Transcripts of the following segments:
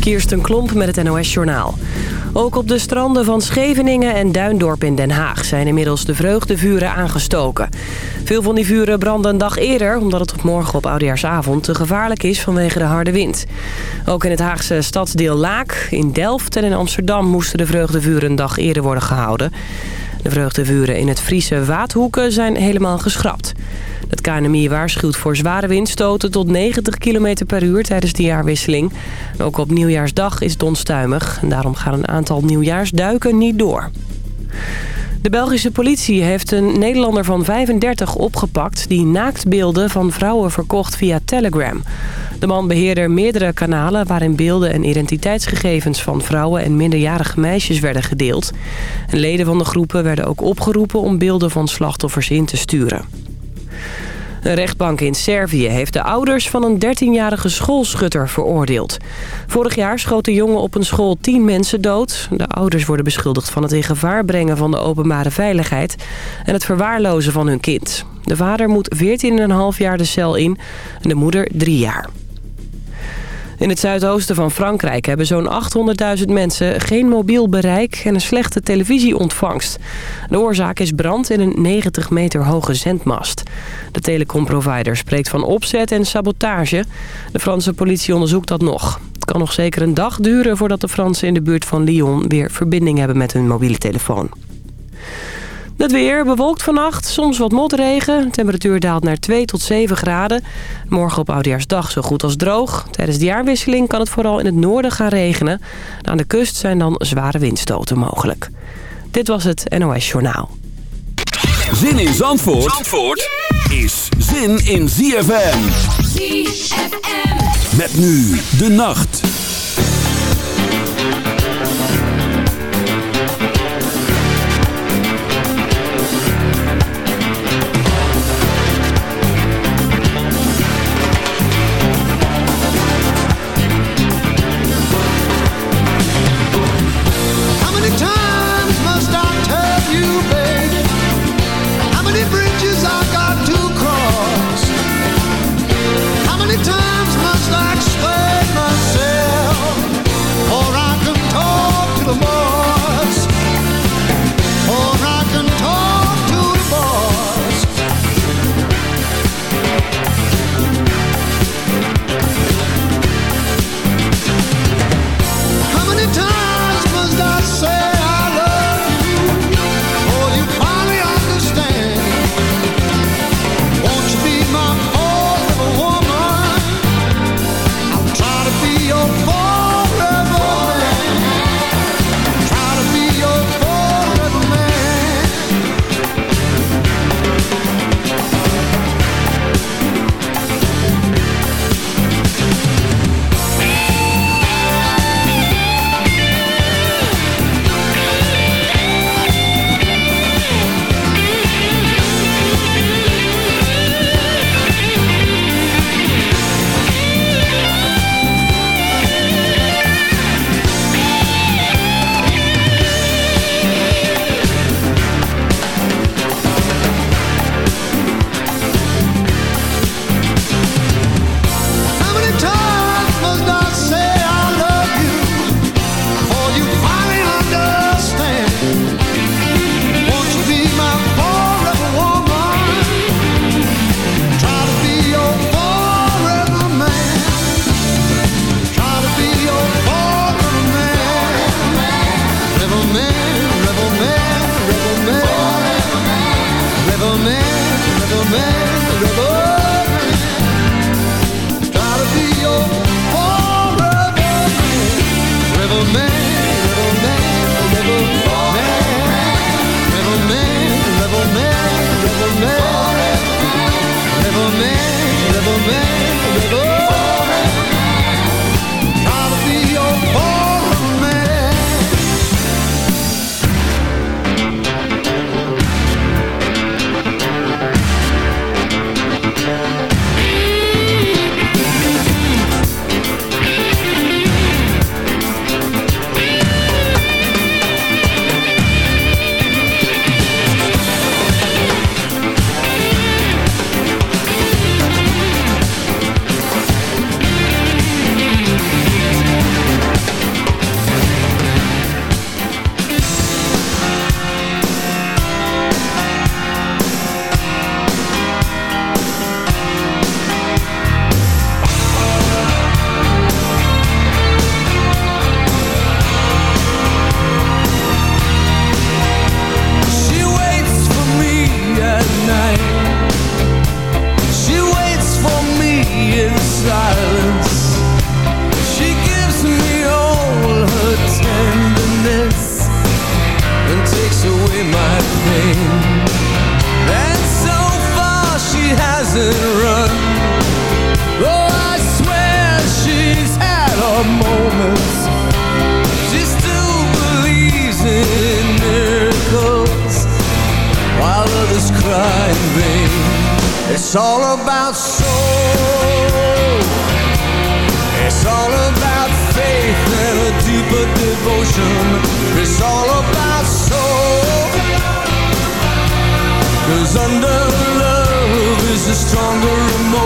Kirsten Klomp met het NOS-journaal. Ook op de stranden van Scheveningen en Duindorp in Den Haag... zijn inmiddels de vreugdevuren aangestoken. Veel van die vuren branden een dag eerder... omdat het op morgen op Oudejaarsavond te gevaarlijk is vanwege de harde wind. Ook in het Haagse stadsdeel Laak, in Delft en in Amsterdam... moesten de vreugdevuren een dag eerder worden gehouden. De vreugdevuren in het Friese Waadhoeken zijn helemaal geschrapt. Het KNMI waarschuwt voor zware windstoten tot 90 km per uur tijdens de jaarwisseling. Ook op nieuwjaarsdag is het onstuimig. En daarom gaan een aantal nieuwjaarsduiken niet door. De Belgische politie heeft een Nederlander van 35 opgepakt... die naaktbeelden van vrouwen verkocht via Telegram. De man beheerde meerdere kanalen waarin beelden en identiteitsgegevens... van vrouwen en minderjarige meisjes werden gedeeld. En leden van de groepen werden ook opgeroepen om beelden van slachtoffers in te sturen. Een rechtbank in Servië heeft de ouders van een 13-jarige schoolschutter veroordeeld. Vorig jaar schoot de jongen op een school 10 mensen dood. De ouders worden beschuldigd van het in gevaar brengen van de openbare veiligheid... en het verwaarlozen van hun kind. De vader moet 14,5 jaar de cel in en de moeder 3 jaar. In het zuidoosten van Frankrijk hebben zo'n 800.000 mensen geen mobiel bereik en een slechte televisieontvangst. De oorzaak is brand in een 90 meter hoge zendmast. De telecomprovider spreekt van opzet en sabotage. De Franse politie onderzoekt dat nog. Het kan nog zeker een dag duren voordat de Fransen in de buurt van Lyon weer verbinding hebben met hun mobiele telefoon. Het weer bewolkt vannacht, soms wat motregen. De temperatuur daalt naar 2 tot 7 graden. Morgen op Oudejaarsdag zo goed als droog. Tijdens de jaarwisseling kan het vooral in het noorden gaan regenen. Aan de kust zijn dan zware windstoten mogelijk. Dit was het NOS Journaal. Zin in Zandvoort, Zandvoort is zin in ZFM. ZFM. Met nu de nacht.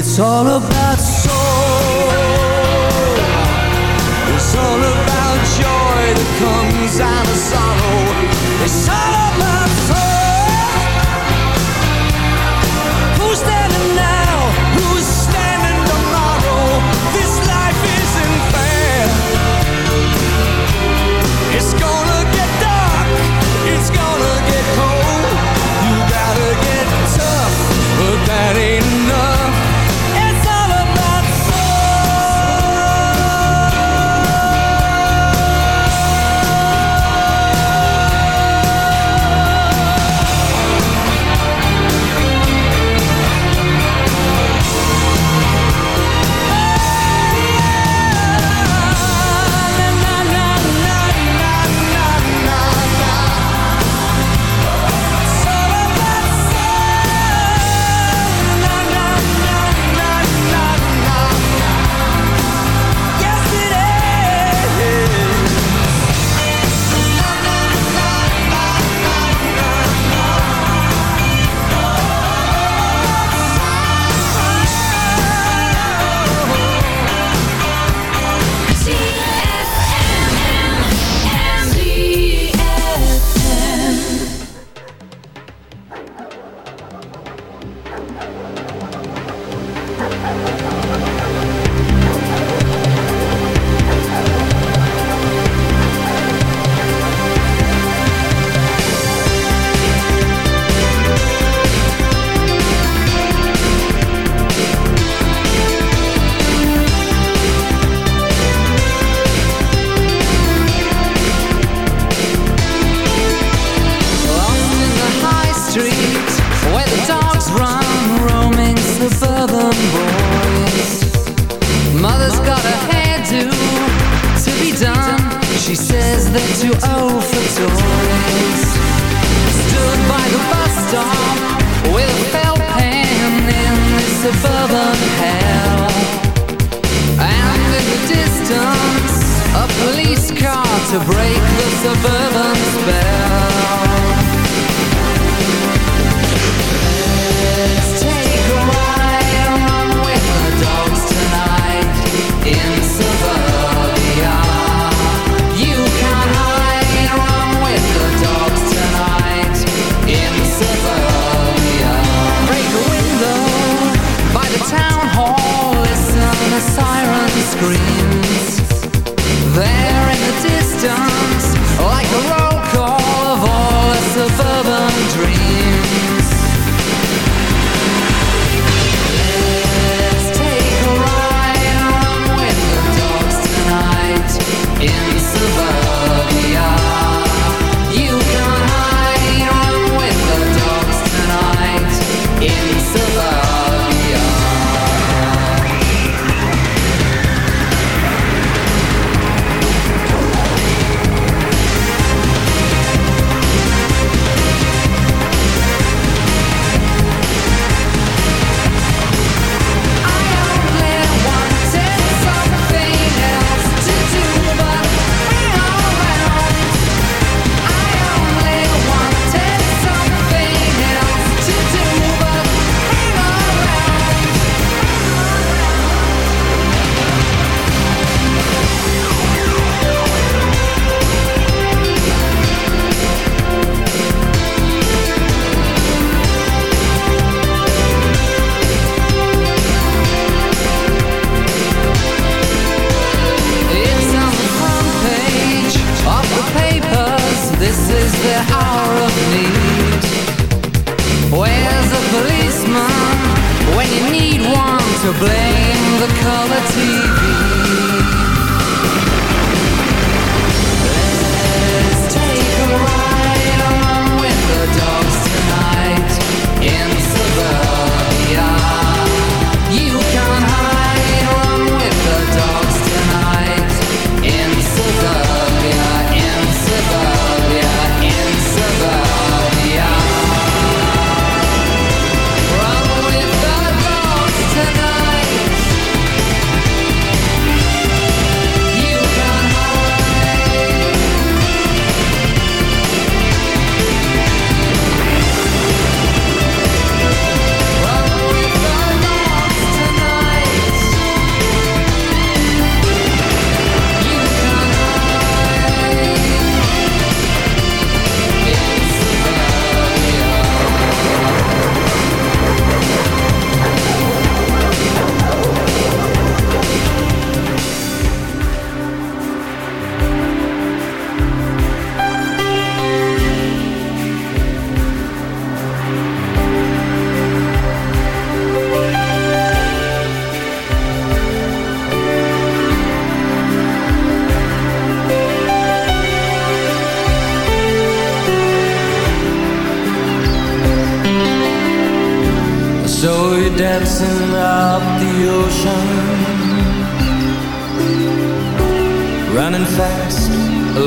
It's all about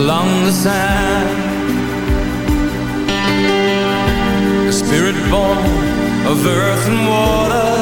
along the sand A spirit born of earth and water.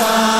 Gaza.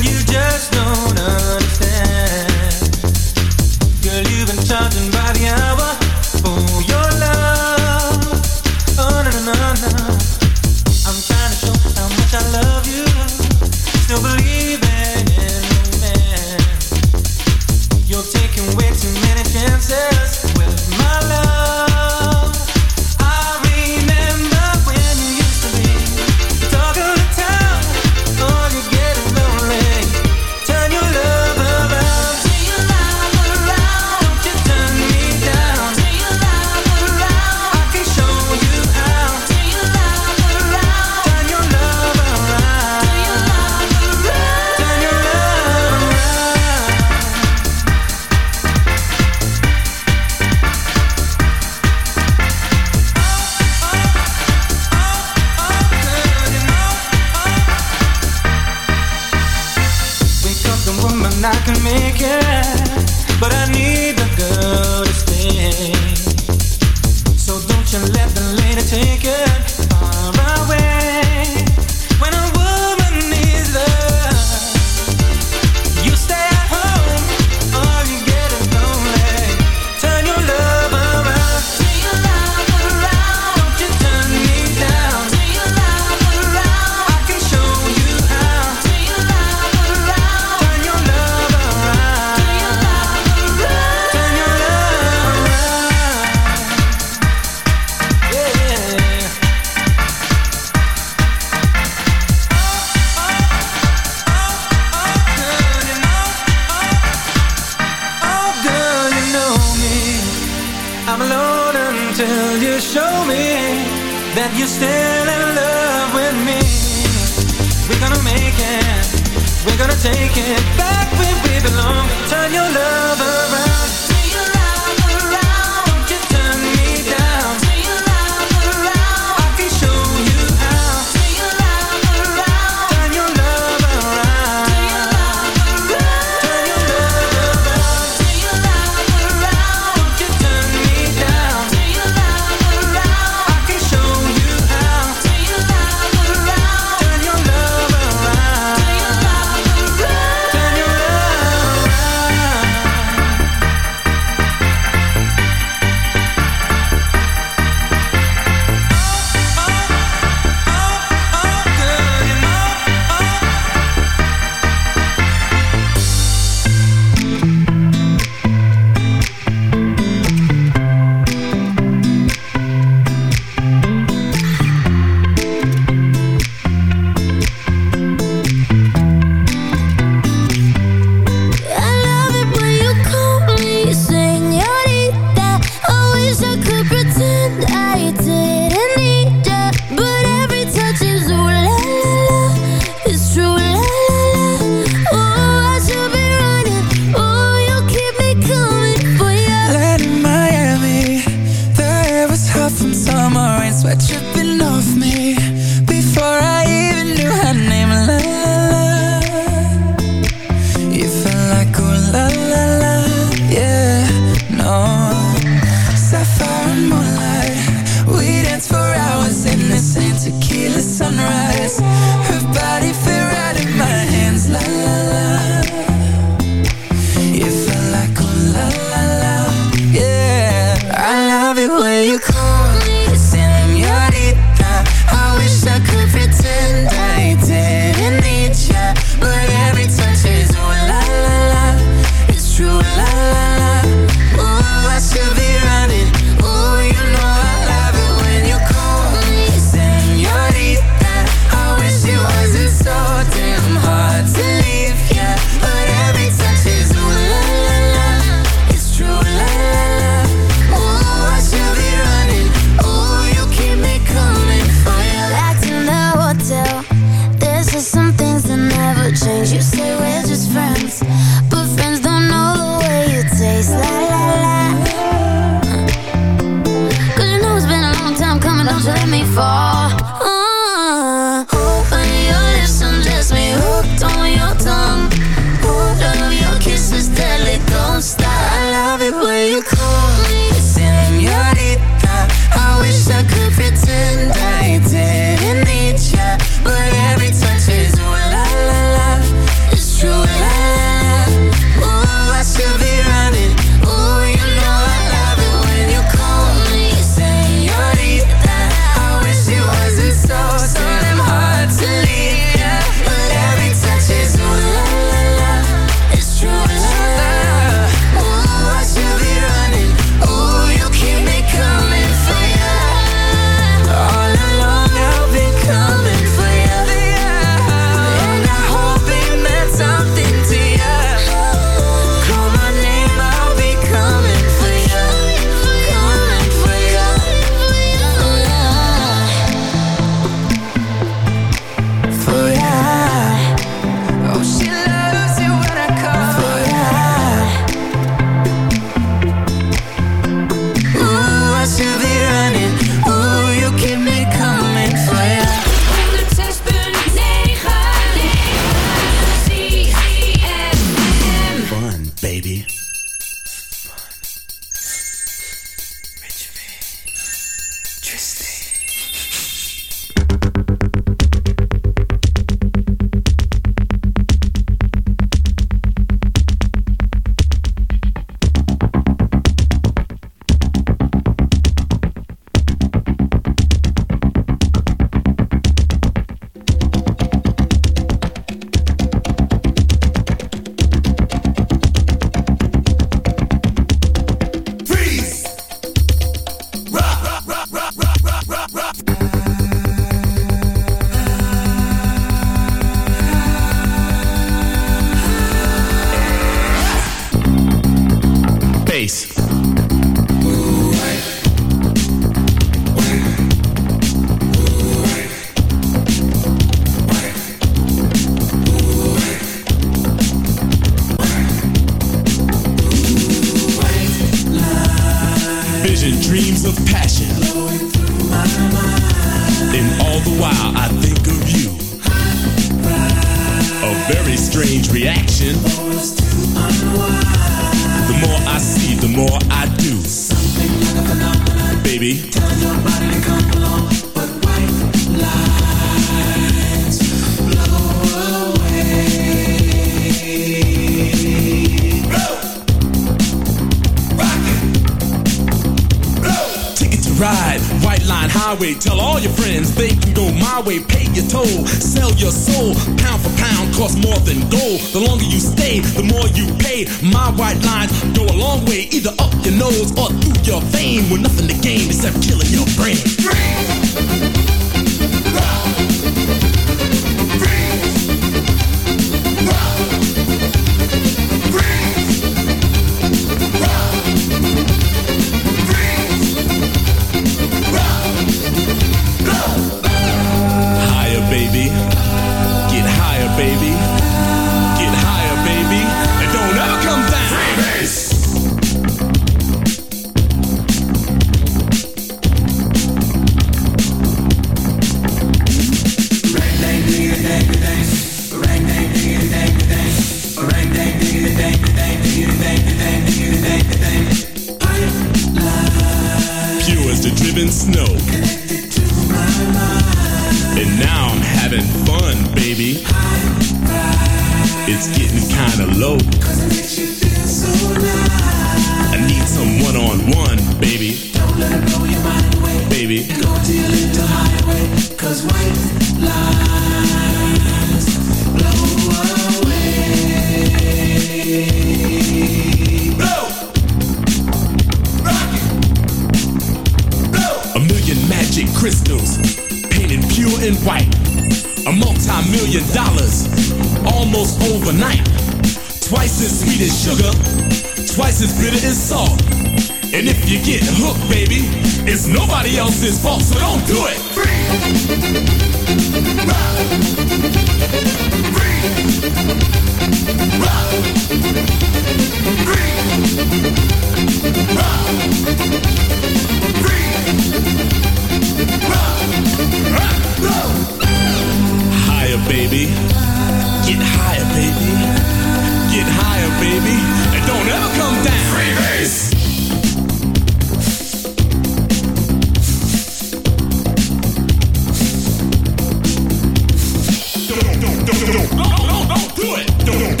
do it. Do it.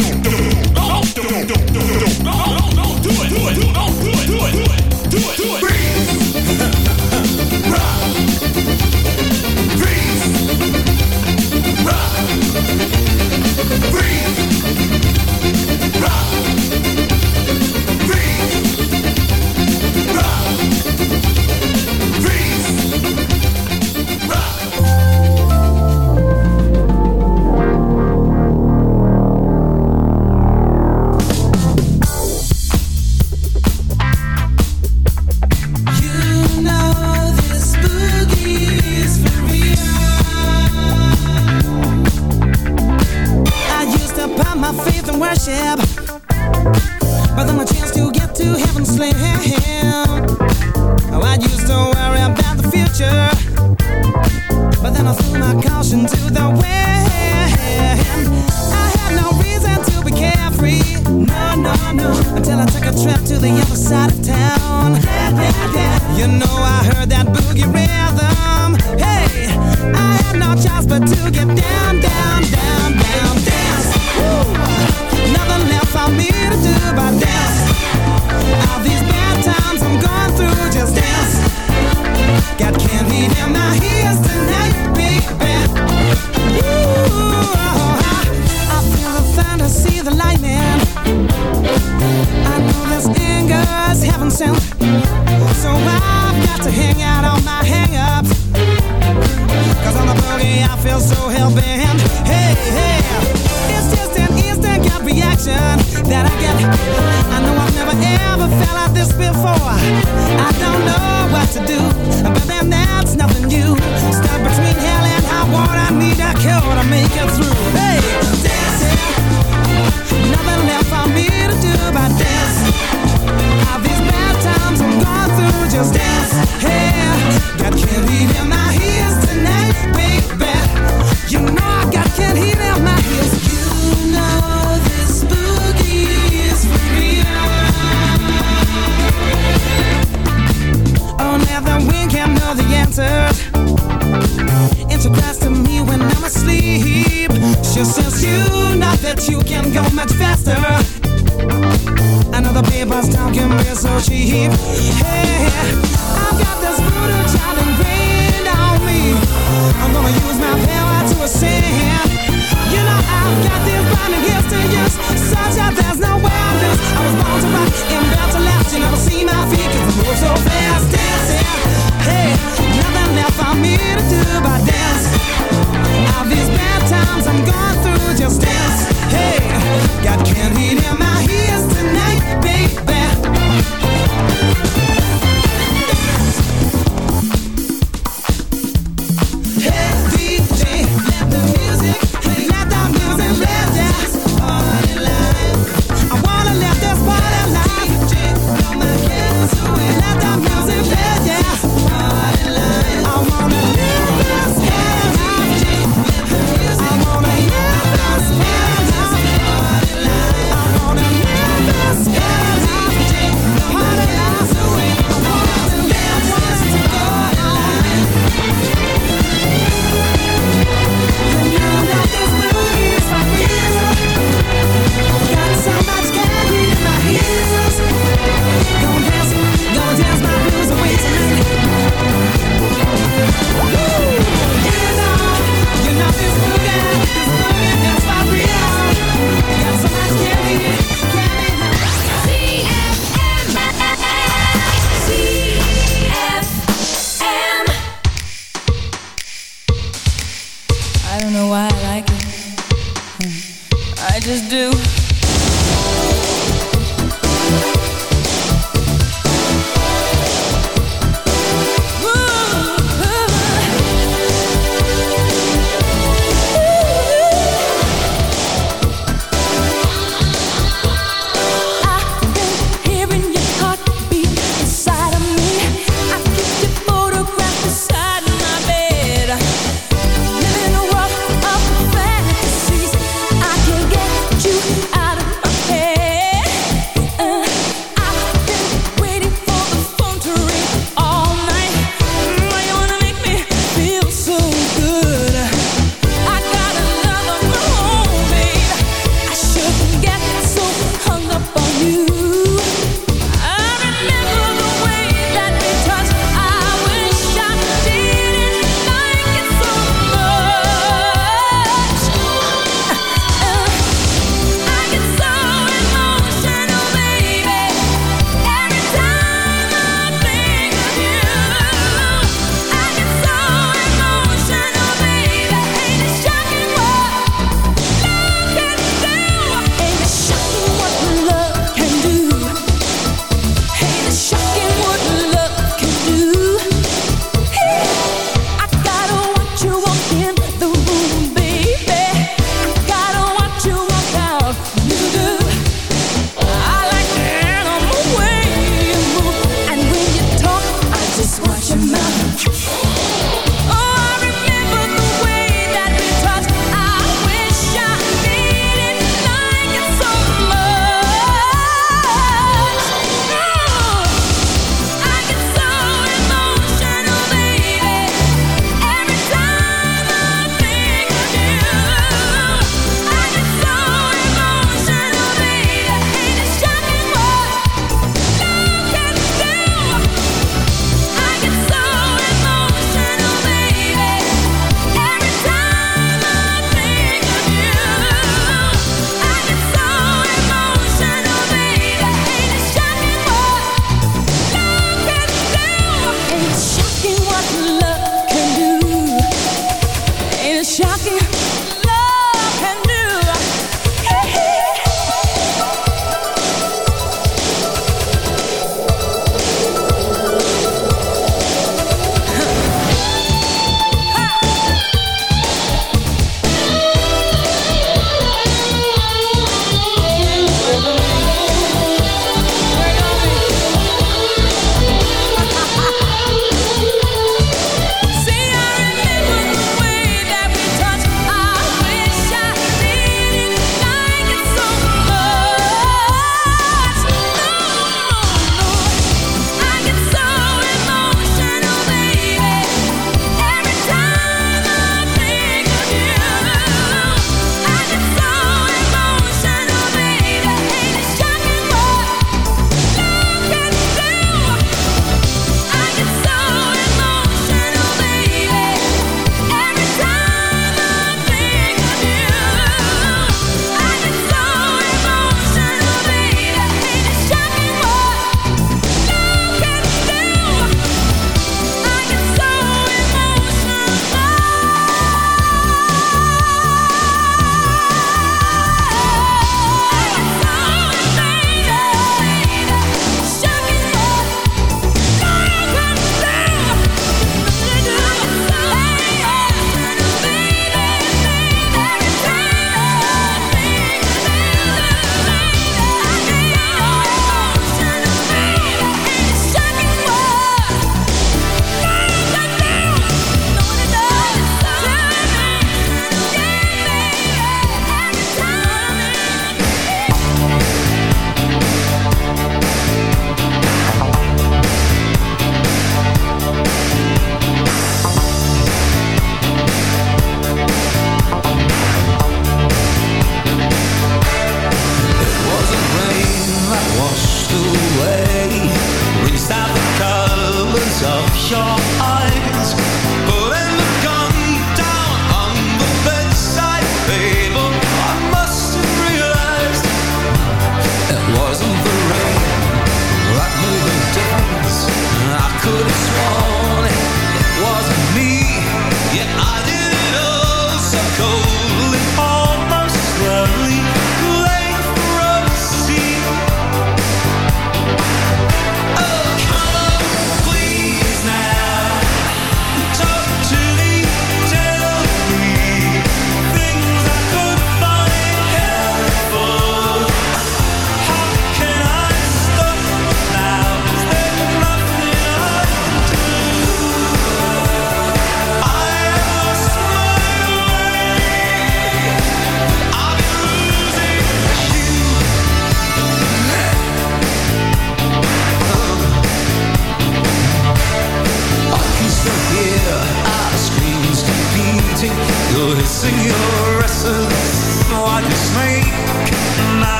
do it do it do it do it I know I've never ever felt like this before. I don't know what to do, but then that's nothing new. Stuck between hell and high water, I need a cure to make it through. Hey, dancing. Nothing left for me to do but dance. All these bad times I'm going through, just dance. Hey, got candy in my ears tonight, baby. You know I got candy in my ears. You know this boogie know the answers. It's a cries to me when I'm asleep. She says you know that you can go much faster. I know the people's talk can so cheap. Hey, I've got this voodoo child ingrained on me. I'm gonna use my power to ascend. You know I've got these blinding gifts to use, such that there's no way I lose. I was born to rock and built to last. You never see my feet 'cause I move so fast, dancing. Nothing left for me to do but dance. All these bad times I'm going through, just dance. Hey, got candy in my ears tonight, baby.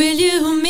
Will you